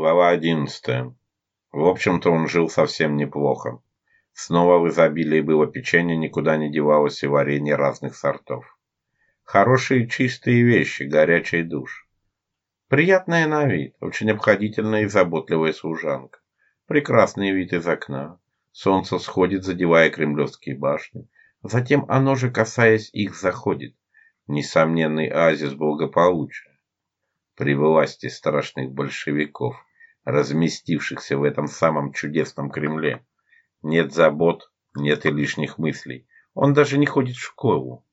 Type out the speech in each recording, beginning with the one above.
Глава 11. В общем-то, он жил совсем неплохо. Снова в изобилии было печенье, никуда не девалось и варенье разных сортов. Хорошие чистые вещи, горячий душ. Приятная на вид, очень обходительная и заботливая служанка. Прекрасный вид из окна. Солнце сходит, задевая кремлевские башни. Затем оно же, касаясь их, заходит. Несомненный оазис благополучия при власти страшных большевиков разместившихся в этом самом чудесном Кремле. Нет забот, нет и лишних мыслей. Он даже не ходит в школу.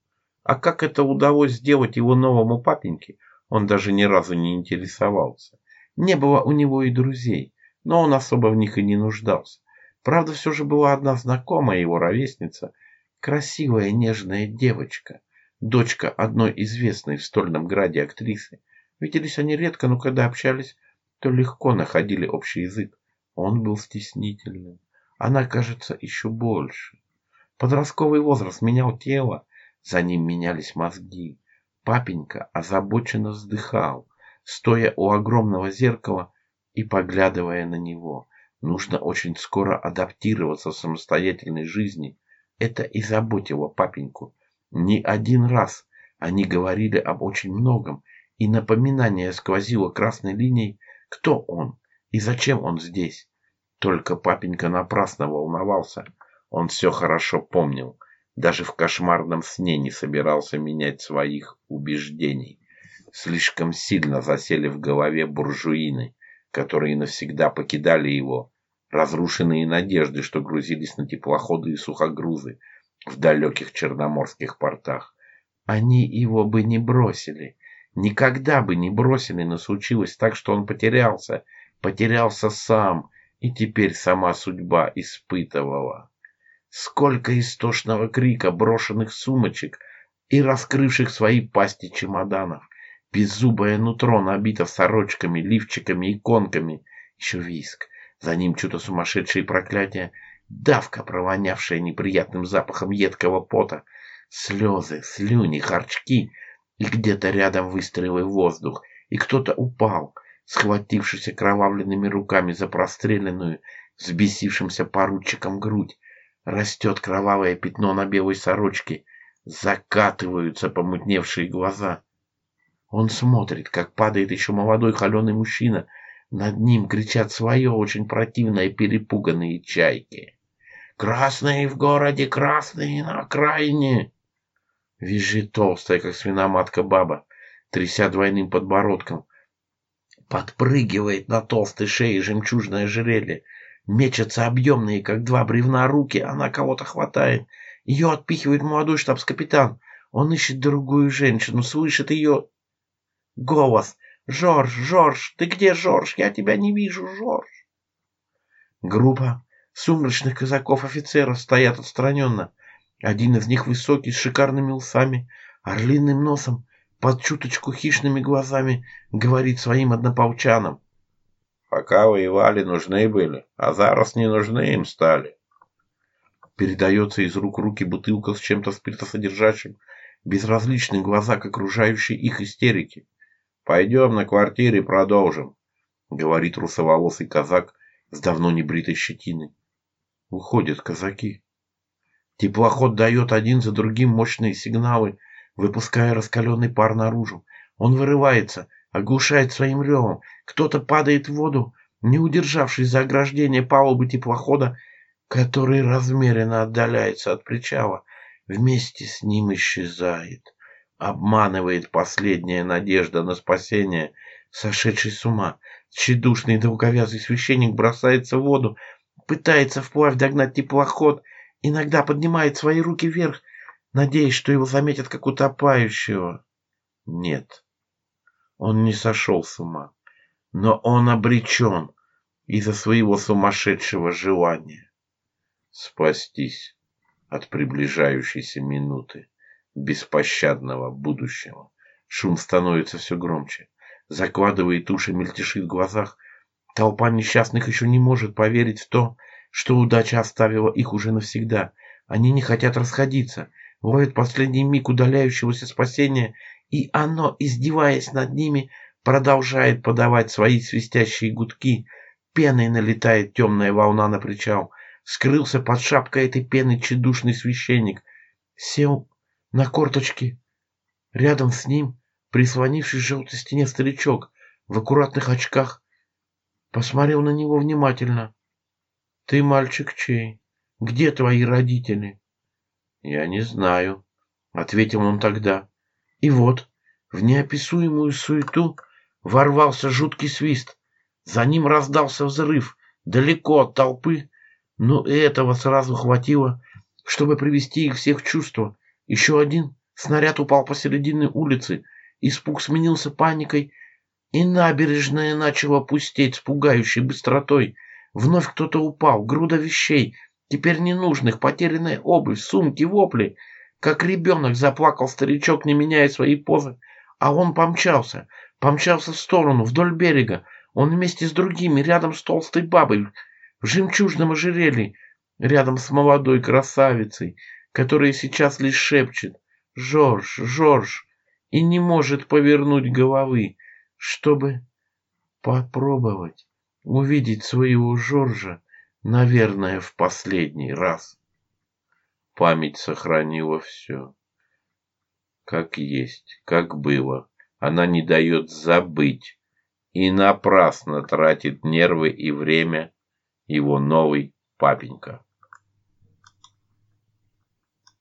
А как это удалось сделать его новому папеньке, он даже ни разу не интересовался. Не было у него и друзей, но он особо в них и не нуждался. Правда, все же была одна знакомая его ровесница, красивая нежная девочка, дочка одной известной в Стольном Граде актрисы. Виделись они редко, но когда общались, что легко находили общий язык. Он был стеснительным. Она, кажется, еще больше. Подростковый возраст менял тело, за ним менялись мозги. Папенька озабоченно вздыхал, стоя у огромного зеркала и поглядывая на него. Нужно очень скоро адаптироваться в самостоятельной жизни. Это и заботило папеньку. Не один раз они говорили об очень многом, и напоминание сквозило красной линией – кто он и зачем он здесь? Только папенька напрасно волновался. Он все хорошо помнил. Даже в кошмарном сне не собирался менять своих убеждений. Слишком сильно засели в голове буржуины, которые навсегда покидали его. Разрушенные надежды, что грузились на теплоходы и сухогрузы в далеких черноморских портах. Они его бы не бросили никогда бы не бросили, но случилось так, что он потерялся, потерялся сам, и теперь сама судьба испытывала. Сколько истошного крика, брошенных сумочек и раскрывших свои пасти чемоданов. Беззубое нутро набито сорочками, лифчиками, иконками. Еще виск. За ним что-то сумасшедшее проклятие. Давка, провонявшая неприятным запахом едкого пота. Слезы, слюни, харчки — и где-то рядом выстрелы в воздух, и кто-то упал, схватившись окровавленными руками за простреленную, взбесившимся поручиком грудь. Растет кровавое пятно на белой сорочке, закатываются помутневшие глаза. Он смотрит, как падает еще молодой холеный мужчина. Над ним кричат свое очень противное перепуганные чайки. «Красные в городе, красные на окраине!» визжит толстая, как свиноматка баба, тряся двойным подбородком. Подпрыгивает на толстой шее жемчужное жерелье. Мечатся объемные, как два бревна, руки. Она кого-то хватает. Ее отпихивает молодой штабс-капитан. Он ищет другую женщину, слышит ее голос. «Жорж, Жорж, ты где, Жорж? Я тебя не вижу, Жорж!» Группа сумрачных казаков-офицеров стоят отстраненно. Один из них высокий, с шикарными усами, а орлиным носом, под чуточку хищными глазами, говорит своим однополчанам. «Пока воевали, нужны были, а зараз не нужны им стали». Передается из рук руки бутылка с чем-то спиртосодержащим, безразличны глаза к окружающей их истерике. «Пойдем на квартире продолжим», — говорит русоволосый казак с давно небритой щетиной. Уходят казаки. Теплоход дает один за другим мощные сигналы, выпуская раскаленный пар наружу. Он вырывается, оглушает своим ревом. Кто-то падает в воду, не удержавшись за ограждение палубы теплохода, который размеренно отдаляется от причала. Вместе с ним исчезает. Обманывает последняя надежда на спасение, сошедший с ума. Тщедушный долговязый священник бросается в воду, пытается вплавь догнать теплоход — иногда поднимает свои руки вверх, надеясь, что его заметят как утопающего. Нет, он не сошел с ума, но он обречен из-за своего сумасшедшего желания спастись от приближающейся минуты беспощадного будущего. Шум становится все громче, закладывает уши, мельтешит в глазах. Толпа несчастных еще не может поверить в то, что удача оставила их уже навсегда. Они не хотят расходиться, ловят последний миг удаляющегося спасения, и оно, издеваясь над ними, продолжает подавать свои свистящие гудки. Пеной налетает темная волна на причал. Скрылся под шапкой этой пены чедушный священник. Сел на корточки. Рядом с ним, прислонившись к желтой стене, старичок в аккуратных очках посмотрел на него внимательно. Ты мальчик чей? Где твои родители? Я не знаю, ответил он тогда. И вот в неописуемую суету ворвался жуткий свист. За ним раздался взрыв, далеко от толпы, но этого сразу хватило, чтобы привести их всех в чувство. Еще один снаряд упал посередине улицы, испуг сменился паникой, и набережная начала пустеть с пугающей быстротой. Вновь кто-то упал, груда вещей, теперь ненужных, потерянная обувь, сумки, вопли. Как ребенок заплакал старичок, не меняя своей позы. А он помчался, помчался в сторону, вдоль берега. Он вместе с другими, рядом с толстой бабой, в жемчужном ожерелье, рядом с молодой красавицей, которая сейчас лишь шепчет «Жорж, Жорж!» и не может повернуть головы, чтобы попробовать увидеть своего Жоржа, наверное, в последний раз. Память сохранила все. Как есть, как было. Она не дает забыть. И напрасно тратит нервы и время его новый папенька.